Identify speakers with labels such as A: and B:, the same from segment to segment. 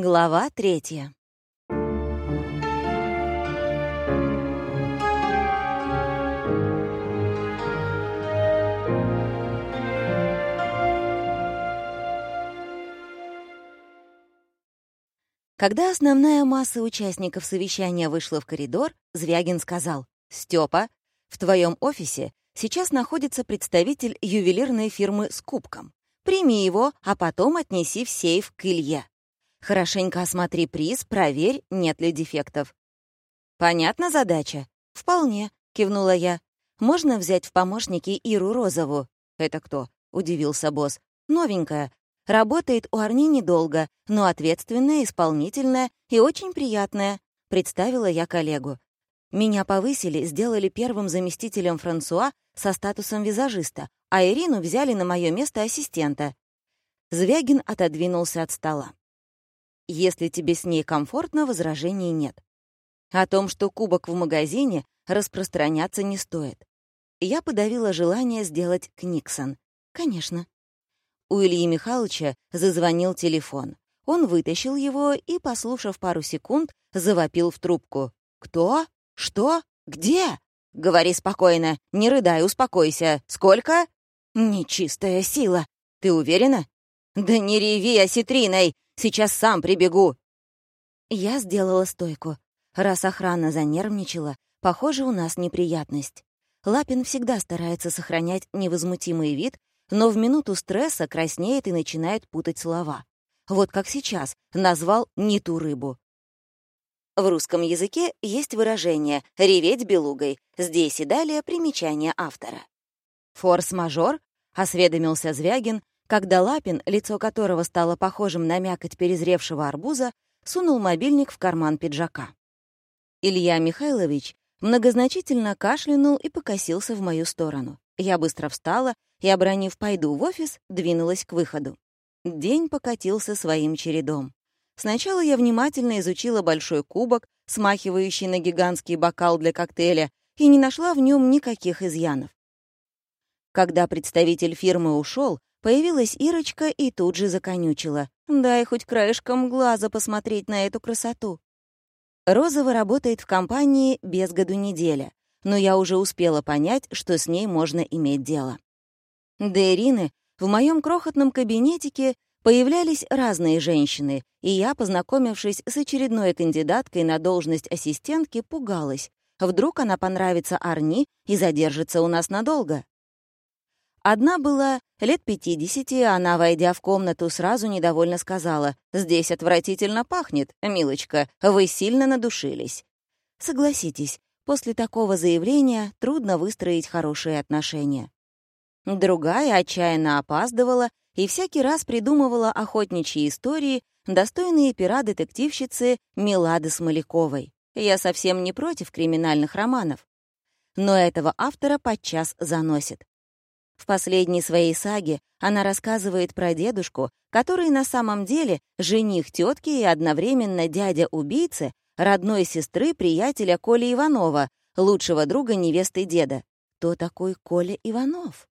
A: Глава третья. Когда основная масса участников совещания вышла в коридор, Звягин сказал, «Стёпа, в твоем офисе сейчас находится представитель ювелирной фирмы с кубком. Прими его, а потом отнеси в сейф к Илье. Хорошенько осмотри приз, проверь, нет ли дефектов». «Понятна задача?» «Вполне», — кивнула я. «Можно взять в помощники Иру Розову?» «Это кто?» — удивился босс. «Новенькая. Работает у Арни недолго, но ответственная, исполнительная и очень приятная», — представила я коллегу. Меня повысили, сделали первым заместителем Франсуа со статусом визажиста, а Ирину взяли на мое место ассистента. Звягин отодвинулся от стола. Если тебе с ней комфортно, возражений нет. О том, что кубок в магазине, распространяться не стоит. Я подавила желание сделать Книксон. Конечно. У Ильи Михайловича зазвонил телефон. Он вытащил его и, послушав пару секунд, завопил в трубку. «Кто? Что? Где?» «Говори спокойно, не рыдай, успокойся. Сколько?» «Нечистая сила. Ты уверена?» «Да не реви осетриной! Сейчас сам прибегу!» Я сделала стойку. Раз охрана занервничала, похоже, у нас неприятность. Лапин всегда старается сохранять невозмутимый вид, но в минуту стресса краснеет и начинает путать слова. Вот как сейчас назвал не ту рыбу. В русском языке есть выражение «реветь белугой». Здесь и далее примечание автора. «Форс-мажор?» — осведомился Звягин, когда Лапин, лицо которого стало похожим на мякоть перезревшего арбуза, сунул мобильник в карман пиджака. Илья Михайлович многозначительно кашлянул и покосился в мою сторону. Я быстро встала и, обронив «пойду в офис», двинулась к выходу. День покатился своим чередом. Сначала я внимательно изучила большой кубок, смахивающий на гигантский бокал для коктейля, и не нашла в нем никаких изъянов. Когда представитель фирмы ушел, появилась Ирочка и тут же законючила. «Дай хоть краешком глаза посмотреть на эту красоту». Розова работает в компании без году неделя, но я уже успела понять, что с ней можно иметь дело. До Ирины в моем крохотном кабинетике Появлялись разные женщины, и я, познакомившись с очередной кандидаткой на должность ассистентки, пугалась. Вдруг она понравится Арни и задержится у нас надолго. Одна была лет пятидесяти, она, войдя в комнату, сразу недовольно сказала, «Здесь отвратительно пахнет, милочка, вы сильно надушились». Согласитесь, после такого заявления трудно выстроить хорошие отношения. Другая отчаянно опаздывала и всякий раз придумывала охотничьи истории, достойные пера детективщицы Милады Смоляковой. Я совсем не против криминальных романов. Но этого автора подчас заносит. В последней своей саге она рассказывает про дедушку, который на самом деле жених тетки и одновременно дядя убийцы, родной сестры приятеля Коли Иванова, лучшего друга невесты деда. Кто такой Коля Иванов?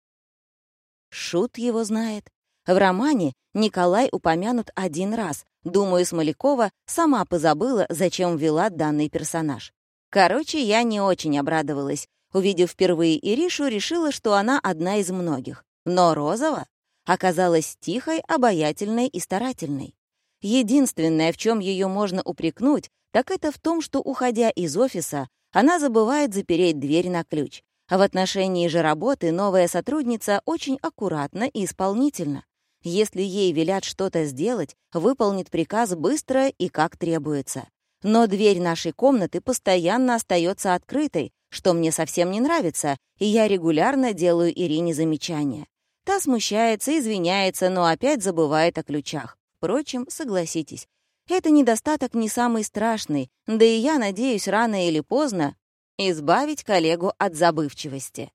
A: Шут его знает. В романе Николай упомянут один раз. Думаю, Смолякова сама позабыла, зачем ввела данный персонаж. Короче, я не очень обрадовалась. Увидев впервые Иришу, решила, что она одна из многих. Но Розова оказалась тихой, обаятельной и старательной. Единственное, в чем ее можно упрекнуть, так это в том, что, уходя из офиса, она забывает запереть дверь на ключ. А в отношении же работы новая сотрудница очень аккуратна и исполнительна. Если ей велят что-то сделать, выполнит приказ быстро и как требуется. Но дверь нашей комнаты постоянно остается открытой, что мне совсем не нравится, и я регулярно делаю Ирине замечания. Та смущается, извиняется, но опять забывает о ключах. Впрочем, согласитесь, это недостаток не самый страшный, да и я надеюсь рано или поздно избавить коллегу от забывчивости.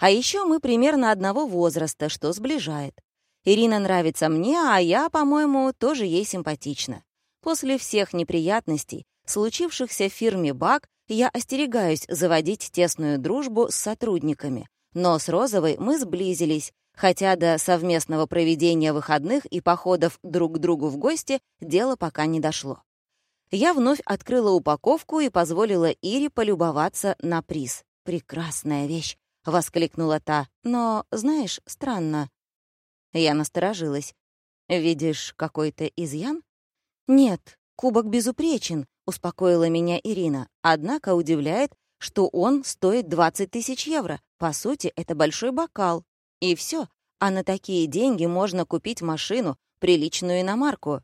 A: А еще мы примерно одного возраста, что сближает. Ирина нравится мне, а я, по-моему, тоже ей симпатична. После всех неприятностей, случившихся в фирме БАК, я остерегаюсь заводить тесную дружбу с сотрудниками. Но с Розовой мы сблизились, хотя до совместного проведения выходных и походов друг к другу в гости дело пока не дошло. Я вновь открыла упаковку и позволила Ире полюбоваться на приз. «Прекрасная вещь!» — воскликнула та. «Но, знаешь, странно». Я насторожилась. «Видишь какой-то изъян?» «Нет, кубок безупречен», — успокоила меня Ирина. «Однако удивляет, что он стоит 20 тысяч евро. По сути, это большой бокал. И все. А на такие деньги можно купить машину, приличную иномарку.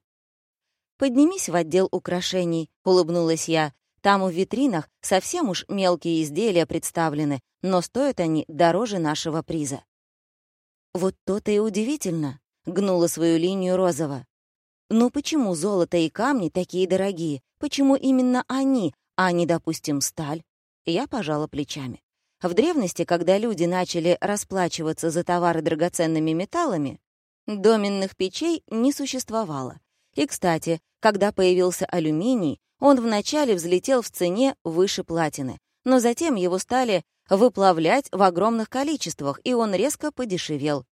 A: «Поднимись в отдел украшений», — улыбнулась я. «Там в витринах совсем уж мелкие изделия представлены, но стоят они дороже нашего приза». «Вот то-то и удивительно», — гнула свою линию Розова. «Ну почему золото и камни такие дорогие? Почему именно они, а не, допустим, сталь?» Я пожала плечами. В древности, когда люди начали расплачиваться за товары драгоценными металлами, доменных печей не существовало. И, кстати, когда появился алюминий, он вначале взлетел в цене выше платины, но затем его стали выплавлять в огромных количествах, и он резко подешевел.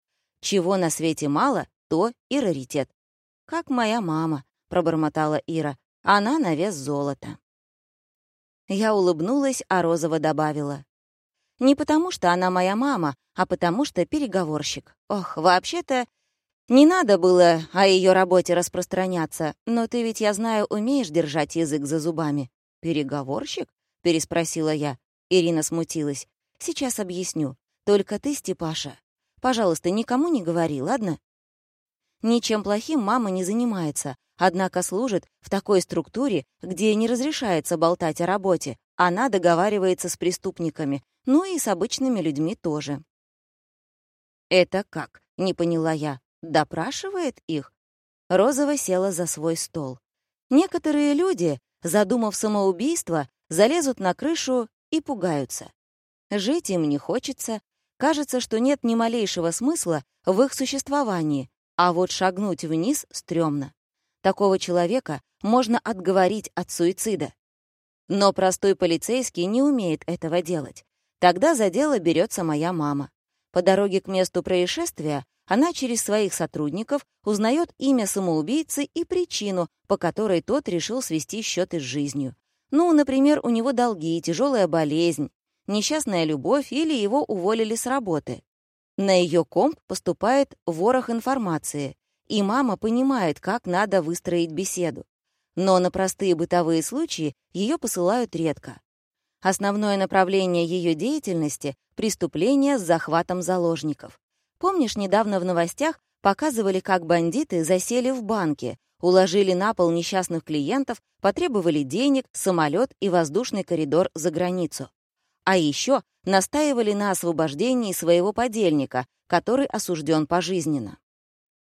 A: Чего на свете мало, то и раритет. «Как моя мама», — пробормотала Ира, — «она на вес золота». Я улыбнулась, а Розова добавила. «Не потому, что она моя мама, а потому, что переговорщик. Ох, вообще-то, не надо было о ее работе распространяться, но ты ведь, я знаю, умеешь держать язык за зубами. Переговорщик? переспросила я. Ирина смутилась. Сейчас объясню. Только ты, Степаша, пожалуйста, никому не говори, ладно? Ничем плохим мама не занимается, однако служит в такой структуре, где не разрешается болтать о работе. Она договаривается с преступниками, ну и с обычными людьми тоже. «Это как?» — не поняла я. Допрашивает их? Розова села за свой стол. Некоторые люди, задумав самоубийство, залезут на крышу и пугаются. Жить им не хочется, кажется, что нет ни малейшего смысла в их существовании, а вот шагнуть вниз стрёмно. Такого человека можно отговорить от суицида. Но простой полицейский не умеет этого делать. Тогда за дело берется моя мама. По дороге к месту происшествия она через своих сотрудников узнает имя самоубийцы и причину, по которой тот решил свести счеты с жизнью. Ну, например, у него долги, тяжелая болезнь, несчастная любовь или его уволили с работы. На ее комп поступает ворох информации, и мама понимает, как надо выстроить беседу. Но на простые бытовые случаи ее посылают редко. Основное направление ее деятельности — преступления с захватом заложников. Помнишь, недавно в новостях показывали, как бандиты засели в банке, уложили на пол несчастных клиентов, потребовали денег, самолет и воздушный коридор за границу. А еще настаивали на освобождении своего подельника, который осужден пожизненно.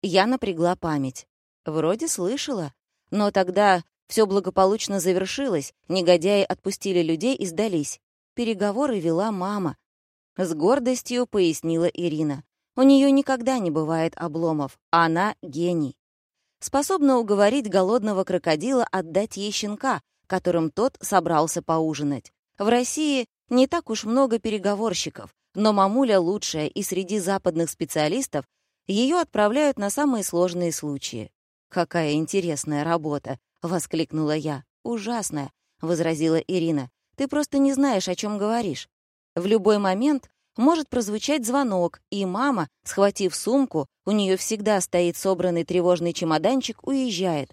A: Я напрягла память. Вроде слышала, но тогда все благополучно завершилось, негодяи отпустили людей и сдались. Переговоры вела мама. С гордостью пояснила Ирина. У нее никогда не бывает обломов, а она — гений. Способна уговорить голодного крокодила отдать ей щенка, которым тот собрался поужинать. В России не так уж много переговорщиков, но мамуля лучшая, и среди западных специалистов ее отправляют на самые сложные случаи. «Какая интересная работа!» — воскликнула я. «Ужасная!» — возразила Ирина. «Ты просто не знаешь, о чем говоришь. В любой момент может прозвучать звонок, и мама, схватив сумку, у нее всегда стоит собранный тревожный чемоданчик, уезжает.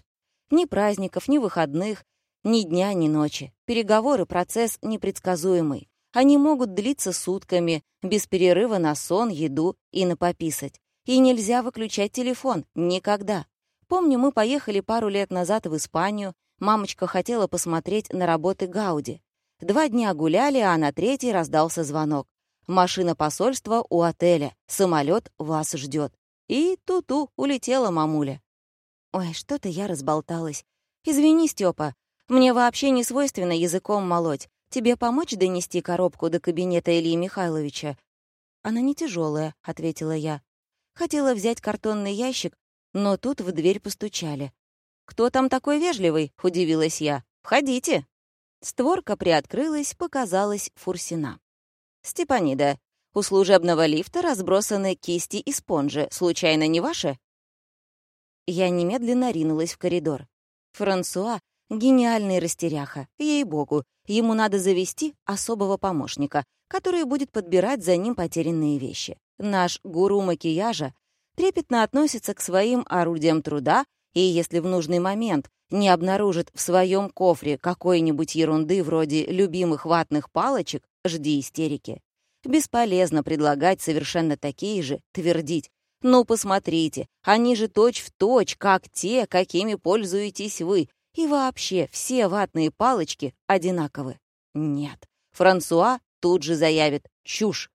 A: Ни праздников, ни выходных, ни дня, ни ночи. Переговоры — процесс непредсказуемый. Они могут длиться сутками, без перерыва на сон, еду и на пописать. И нельзя выключать телефон. Никогда. Помню, мы поехали пару лет назад в Испанию. Мамочка хотела посмотреть на работы Гауди. Два дня гуляли, а на третий раздался звонок. Машина посольства у отеля. Самолет вас ждет. И ту-ту улетела мамуля. Ой, что-то я разболталась. Извини, Степа, мне вообще не свойственно языком молоть. Тебе помочь донести коробку до кабинета Ильи Михайловича? Она не тяжелая, ответила я. Хотела взять картонный ящик, но тут в дверь постучали. «Кто там такой вежливый?» — удивилась я. «Входите». Створка приоткрылась, показалась Фурсина. «Степанида, У служебного лифта разбросаны кисти и спонжи. Случайно не ваши?» Я немедленно ринулась в коридор. Франсуа — гениальный растеряха. Ей-богу, ему надо завести особого помощника, который будет подбирать за ним потерянные вещи. Наш гуру макияжа трепетно относится к своим орудиям труда, и если в нужный момент не обнаружит в своем кофре какой-нибудь ерунды вроде любимых ватных палочек, жди истерики. Бесполезно предлагать совершенно такие же, твердить. Ну, посмотрите, они же точь-в-точь, точь, как те, какими пользуетесь вы. И вообще, все ватные палочки одинаковы. Нет. Франсуа тут же заявит «чушь».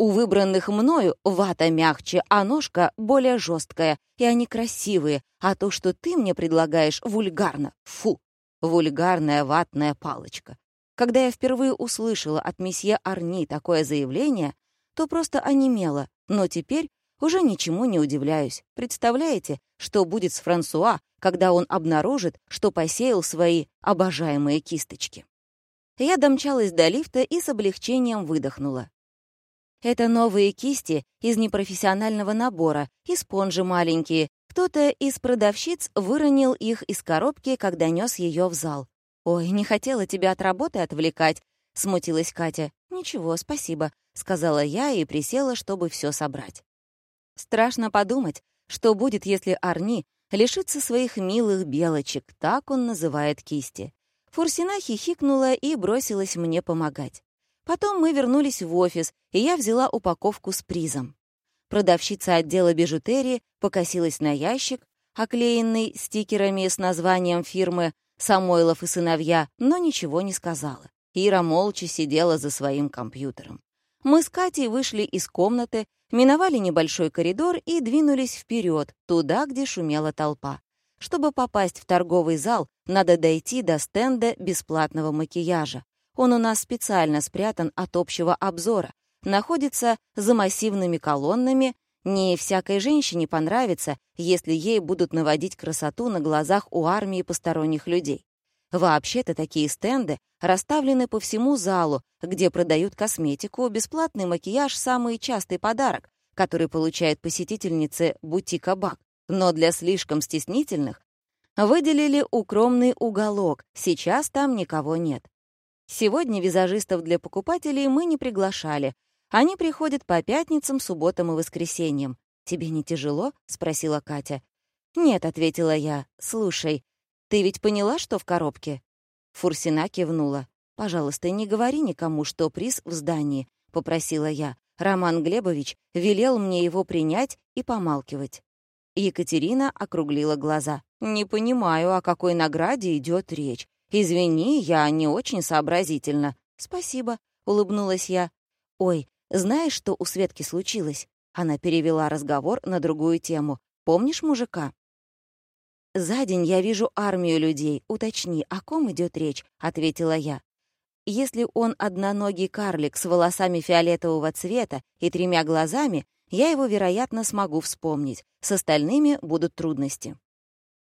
A: У выбранных мною вата мягче, а ножка более жесткая, и они красивые, а то, что ты мне предлагаешь, вульгарно. Фу! Вульгарная ватная палочка. Когда я впервые услышала от месье Арни такое заявление, то просто онемела, но теперь уже ничему не удивляюсь. Представляете, что будет с Франсуа, когда он обнаружит, что посеял свои обожаемые кисточки? Я домчалась до лифта и с облегчением выдохнула. Это новые кисти из непрофессионального набора и спонжи маленькие. Кто-то из продавщиц выронил их из коробки, когда нес ее в зал. «Ой, не хотела тебя от работы отвлекать», — смутилась Катя. «Ничего, спасибо», — сказала я и присела, чтобы все собрать. Страшно подумать, что будет, если Арни лишится своих милых белочек, так он называет кисти. Фурсина хихикнула и бросилась мне помогать. Потом мы вернулись в офис, и я взяла упаковку с призом. Продавщица отдела бижутерии покосилась на ящик, оклеенный стикерами с названием фирмы «Самойлов и сыновья», но ничего не сказала. Ира молча сидела за своим компьютером. Мы с Катей вышли из комнаты, миновали небольшой коридор и двинулись вперед, туда, где шумела толпа. Чтобы попасть в торговый зал, надо дойти до стенда бесплатного макияжа. Он у нас специально спрятан от общего обзора, находится за массивными колоннами. Не всякой женщине понравится, если ей будут наводить красоту на глазах у армии посторонних людей. Вообще-то такие стенды расставлены по всему залу, где продают косметику, бесплатный макияж — самый частый подарок, который получают посетительницы бутика Бак. Но для слишком стеснительных выделили укромный уголок, сейчас там никого нет. Сегодня визажистов для покупателей мы не приглашали. Они приходят по пятницам, субботам и воскресеньям. «Тебе не тяжело?» — спросила Катя. «Нет», — ответила я. «Слушай, ты ведь поняла, что в коробке?» Фурсина кивнула. «Пожалуйста, не говори никому, что приз в здании», — попросила я. Роман Глебович велел мне его принять и помалкивать. Екатерина округлила глаза. «Не понимаю, о какой награде идет речь. «Извини, я не очень сообразительна». «Спасибо», — улыбнулась я. «Ой, знаешь, что у Светки случилось?» Она перевела разговор на другую тему. «Помнишь мужика?» «За день я вижу армию людей. Уточни, о ком идет речь?» — ответила я. «Если он одноногий карлик с волосами фиолетового цвета и тремя глазами, я его, вероятно, смогу вспомнить. С остальными будут трудности.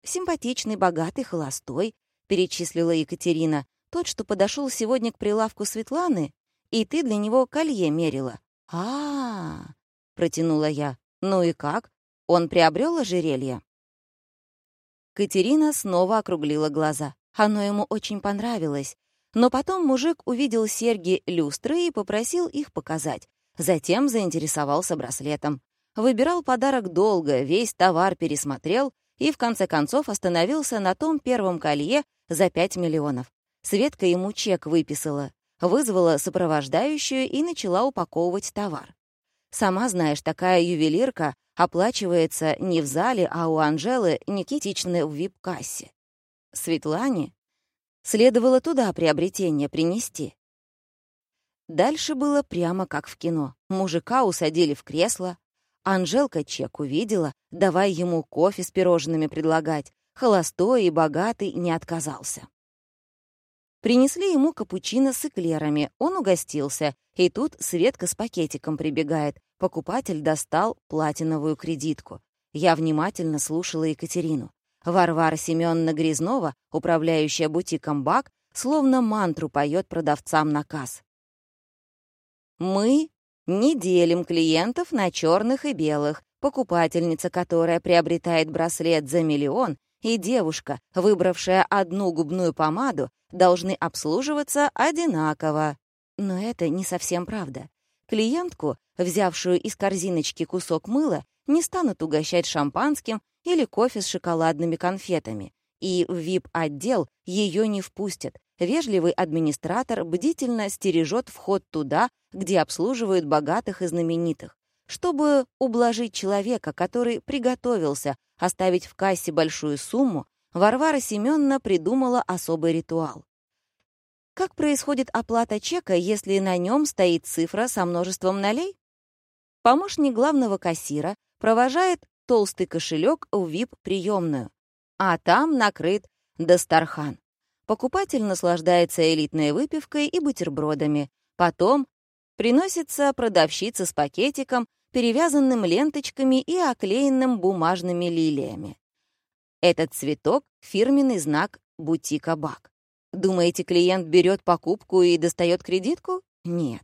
A: Симпатичный, богатый, холостой, — перечислила Екатерина. «Тот, что подошел сегодня к прилавку Светланы, и ты для него колье мерила». А -а -а, протянула я. «Ну и как? Он приобрел ожерелье?» Катерина снова округлила глаза. Оно ему очень понравилось. Но потом мужик увидел серьги люстры и попросил их показать. Затем заинтересовался браслетом. Выбирал подарок долго, весь товар пересмотрел и в конце концов остановился на том первом колье за 5 миллионов. Светка ему чек выписала, вызвала сопровождающую и начала упаковывать товар. Сама знаешь, такая ювелирка оплачивается не в зале, а у Анжелы Никитичны в вип-кассе. Светлане следовало туда приобретение принести. Дальше было прямо как в кино. Мужика усадили в кресло, Анжелка чек увидела, давай ему кофе с пирожными предлагать. Холостой и богатый не отказался. Принесли ему капучино с эклерами, он угостился, и тут Светка с пакетиком прибегает. Покупатель достал платиновую кредитку. Я внимательно слушала Екатерину. Варвара Семеновна Грязнова, управляющая бутиком «Бак», словно мантру поет продавцам наказ. «Мы Не делим клиентов на черных и белых. Покупательница, которая приобретает браслет за миллион, и девушка, выбравшая одну губную помаду, должны обслуживаться одинаково. Но это не совсем правда. Клиентку, взявшую из корзиночки кусок мыла, не станут угощать шампанским или кофе с шоколадными конфетами. И в VIP-отдел ее не впустят. Вежливый администратор бдительно стережет вход туда, где обслуживают богатых и знаменитых. Чтобы ублажить человека, который приготовился оставить в кассе большую сумму, Варвара Семеновна придумала особый ритуал. Как происходит оплата чека, если на нем стоит цифра со множеством нолей? Помощник главного кассира провожает толстый кошелек в VIP-приемную, а там накрыт Дастархан. Покупатель наслаждается элитной выпивкой и бутербродами. Потом приносится продавщица с пакетиком, перевязанным ленточками и оклеенным бумажными лилиями. Этот цветок — фирменный знак бутика Бак. Думаете, клиент берет покупку и достает кредитку? Нет.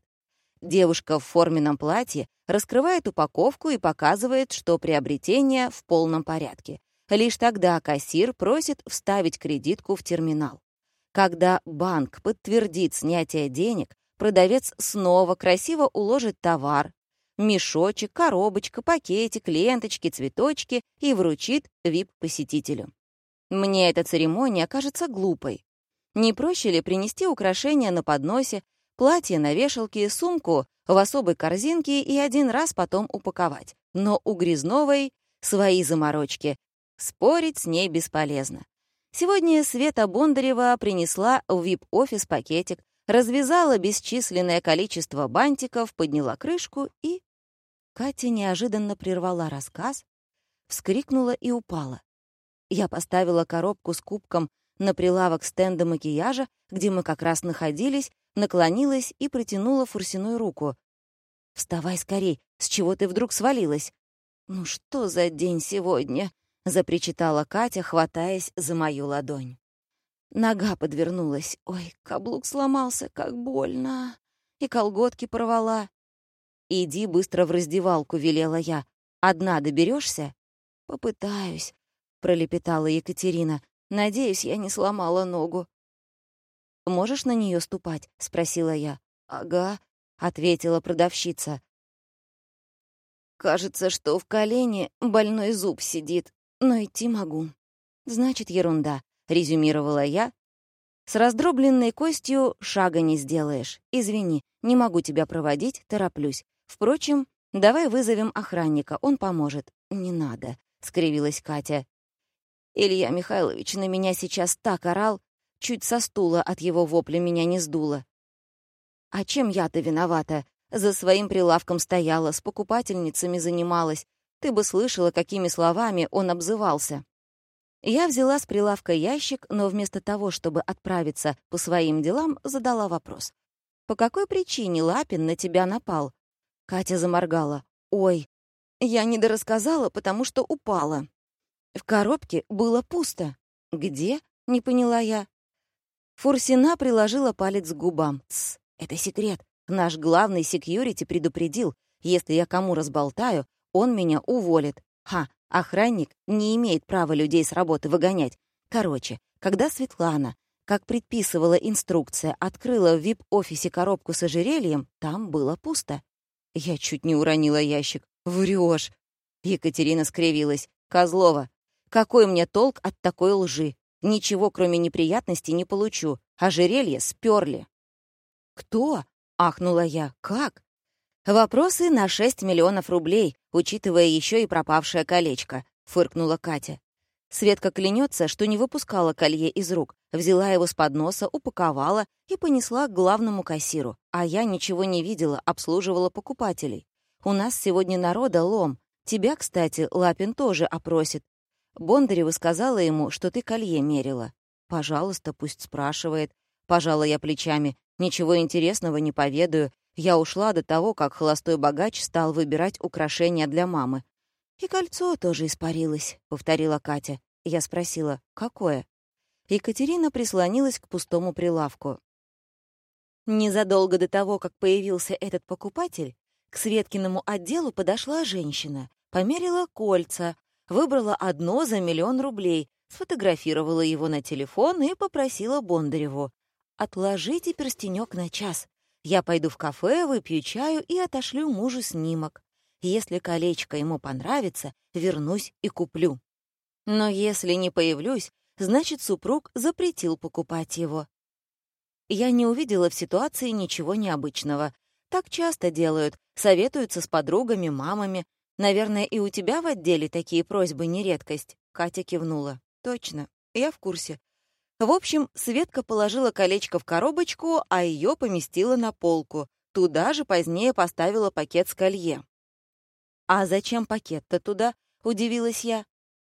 A: Девушка в форменном платье раскрывает упаковку и показывает, что приобретение в полном порядке. Лишь тогда кассир просит вставить кредитку в терминал. Когда банк подтвердит снятие денег, продавец снова красиво уложит товар, мешочек, коробочка, пакетик, ленточки, цветочки и вручит VIP-посетителю. Мне эта церемония кажется глупой. Не проще ли принести украшения на подносе, платье на вешалке, сумку в особой корзинке и один раз потом упаковать? Но у Грязновой свои заморочки. Спорить с ней бесполезно. Сегодня Света Бондарева принесла в вип-офис пакетик, развязала бесчисленное количество бантиков, подняла крышку и... Катя неожиданно прервала рассказ, вскрикнула и упала. Я поставила коробку с кубком на прилавок стенда макияжа, где мы как раз находились, наклонилась и протянула Фурсиной руку. «Вставай скорей, с чего ты вдруг свалилась?» «Ну что за день сегодня?» — запричитала Катя, хватаясь за мою ладонь. Нога подвернулась. Ой, каблук сломался, как больно. И колготки порвала. «Иди быстро в раздевалку», — велела я. «Одна доберешься? «Попытаюсь», — пролепетала Екатерина. Надеюсь, я не сломала ногу. «Можешь на нее ступать?» — спросила я. «Ага», — ответила продавщица. «Кажется, что в колене больной зуб сидит, но идти могу». «Значит, ерунда», — резюмировала я. «С раздробленной костью шага не сделаешь. Извини, не могу тебя проводить, тороплюсь. Впрочем, давай вызовем охранника, он поможет». «Не надо», — скривилась Катя. Илья Михайлович на меня сейчас так орал, чуть со стула от его вопля меня не сдуло. А чем я-то виновата? За своим прилавком стояла, с покупательницами занималась. Ты бы слышала, какими словами он обзывался. Я взяла с прилавка ящик, но вместо того, чтобы отправиться по своим делам, задала вопрос. «По какой причине Лапин на тебя напал?» Катя заморгала. «Ой, я недорассказала, потому что упала». В коробке было пусто. «Где?» — не поняла я. Фурсина приложила палец к губам. «Тсс, это секрет. Наш главный секьюрити предупредил. Если я кому разболтаю, он меня уволит. Ха, охранник не имеет права людей с работы выгонять. Короче, когда Светлана, как предписывала инструкция, открыла в вип-офисе коробку с ожерельем, там было пусто. Я чуть не уронила ящик. «Врёшь!» Екатерина скривилась. «Козлова, какой мне толк от такой лжи? Ничего, кроме неприятностей, не получу. Ожерелье сперли. «Кто?» — ахнула я. «Как?» «Вопросы на 6 миллионов рублей, учитывая еще и пропавшее колечко», — фыркнула Катя. Светка клянется, что не выпускала колье из рук, взяла его с подноса, упаковала и понесла к главному кассиру. А я ничего не видела, обслуживала покупателей. У нас сегодня народа лом. Тебя, кстати, Лапин тоже опросит. Бондарева сказала ему, что ты колье мерила. Пожалуйста, пусть спрашивает. Пожала я плечами. Ничего интересного не поведаю. Я ушла до того, как холостой богач стал выбирать украшения для мамы. «И кольцо тоже испарилось», — повторила Катя. Я спросила, «Какое?» Екатерина прислонилась к пустому прилавку. Незадолго до того, как появился этот покупатель, К Светкиному отделу подошла женщина, померила кольца, выбрала одно за миллион рублей, сфотографировала его на телефон и попросила Бондареву. «Отложите перстенек на час. Я пойду в кафе, выпью чаю и отошлю мужу снимок. Если колечко ему понравится, вернусь и куплю. Но если не появлюсь, значит, супруг запретил покупать его. Я не увидела в ситуации ничего необычного. Так часто делают, советуются с подругами, мамами. Наверное, и у тебя в отделе такие просьбы не редкость. Катя кивнула. Точно, я в курсе. В общем, Светка положила колечко в коробочку, а ее поместила на полку. Туда же позднее поставила пакет с колье. «А зачем пакет-то туда?» — удивилась я.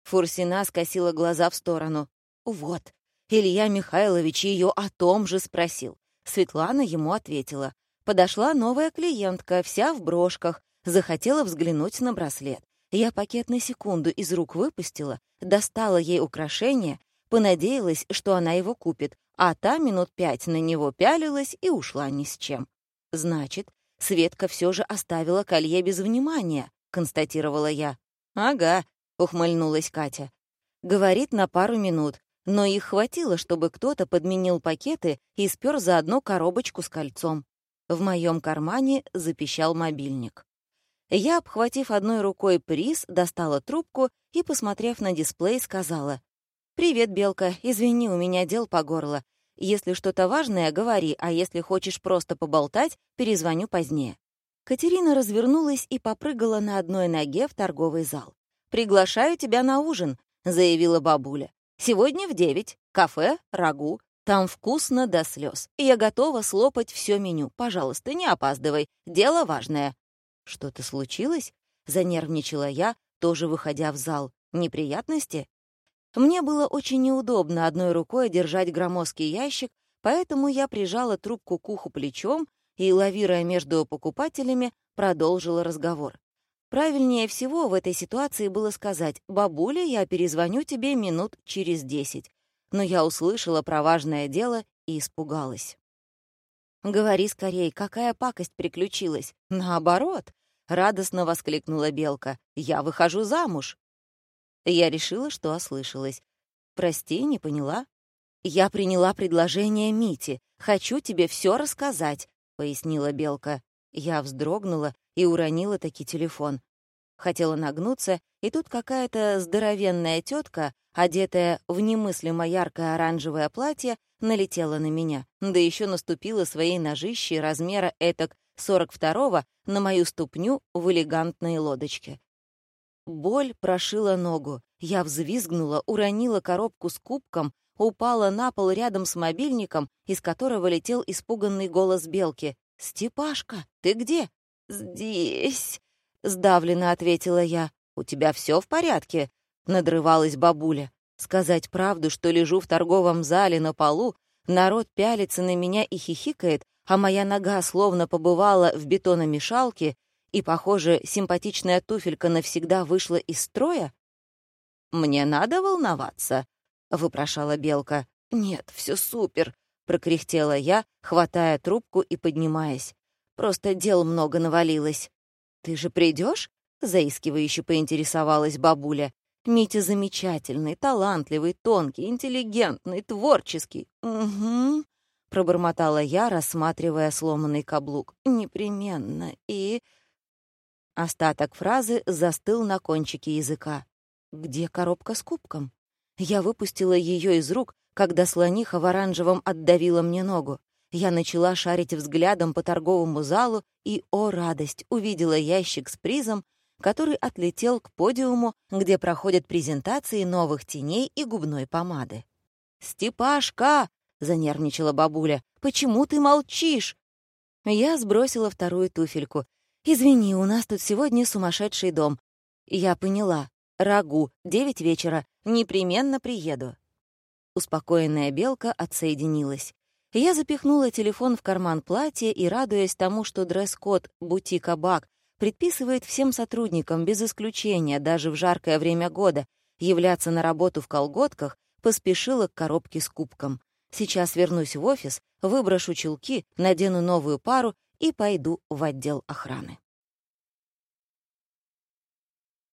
A: Фурсина скосила глаза в сторону. «Вот, Илья Михайлович ее о том же спросил». Светлана ему ответила. Подошла новая клиентка, вся в брошках, захотела взглянуть на браслет. Я пакет на секунду из рук выпустила, достала ей украшение, понадеялась, что она его купит, а та минут пять на него пялилась и ушла ни с чем. Значит, Светка все же оставила колье без внимания, констатировала я. «Ага», — ухмыльнулась Катя. «Говорит на пару минут, но их хватило, чтобы кто-то подменил пакеты и спер заодно коробочку с кольцом. В моем кармане запищал мобильник. Я, обхватив одной рукой приз, достала трубку и, посмотрев на дисплей, сказала. «Привет, Белка, извини, у меня дел по горло. Если что-то важное, говори, а если хочешь просто поболтать, перезвоню позднее». Катерина развернулась и попрыгала на одной ноге в торговый зал. «Приглашаю тебя на ужин», — заявила бабуля. «Сегодня в девять. Кафе, рагу. Там вкусно до слез. Я готова слопать все меню. Пожалуйста, не опаздывай. Дело важное». «Что-то случилось?» — занервничала я, тоже выходя в зал. «Неприятности?» Мне было очень неудобно одной рукой держать громоздкий ящик, поэтому я прижала трубку к уху плечом и, лавируя между покупателями, продолжила разговор. Правильнее всего в этой ситуации было сказать «Бабуля, я перезвоню тебе минут через десять». Но я услышала про важное дело и испугалась. «Говори скорей, какая пакость приключилась?» «Наоборот!» — радостно воскликнула Белка. «Я выхожу замуж!» Я решила, что ослышалась. «Прости, не поняла?» «Я приняла предложение Мити. Хочу тебе все рассказать. — пояснила Белка. Я вздрогнула и уронила таки телефон. Хотела нагнуться, и тут какая-то здоровенная тетка, одетая в немыслимо яркое оранжевое платье, налетела на меня, да еще наступила своей ножищей размера этак 42-го на мою ступню в элегантной лодочке. Боль прошила ногу. Я взвизгнула, уронила коробку с кубком, упала на пол рядом с мобильником, из которого летел испуганный голос белки. «Степашка, ты где?» «Здесь», — сдавленно ответила я. «У тебя все в порядке?» — надрывалась бабуля. Сказать правду, что лежу в торговом зале на полу, народ пялится на меня и хихикает, а моя нога словно побывала в бетономешалке, и, похоже, симпатичная туфелька навсегда вышла из строя? «Мне надо волноваться?» — вопрошала Белка. «Нет, все супер», — прокряхтела я, хватая трубку и поднимаясь. «Просто дел много навалилось». «Ты же придешь? заискивающе поинтересовалась бабуля. «Митя замечательный, талантливый, тонкий, интеллигентный, творческий». «Угу», — пробормотала я, рассматривая сломанный каблук. «Непременно. И...» Остаток фразы застыл на кончике языка. «Где коробка с кубком?» Я выпустила ее из рук, когда слониха в оранжевом отдавила мне ногу. Я начала шарить взглядом по торговому залу и, о радость, увидела ящик с призом, который отлетел к подиуму, где проходят презентации новых теней и губной помады. «Степашка!» — занервничала бабуля. «Почему ты молчишь?» Я сбросила вторую туфельку. «Извини, у нас тут сегодня сумасшедший дом». Я поняла. Рагу, девять вечера. Непременно приеду». Успокоенная белка отсоединилась. Я запихнула телефон в карман платья и, радуясь тому, что дресс-код «Бутика Бак» предписывает всем сотрудникам, без исключения, даже в жаркое время года, являться на работу в колготках, поспешила к коробке с кубком. Сейчас вернусь в офис, выброшу чулки, надену новую пару и пойду в отдел охраны.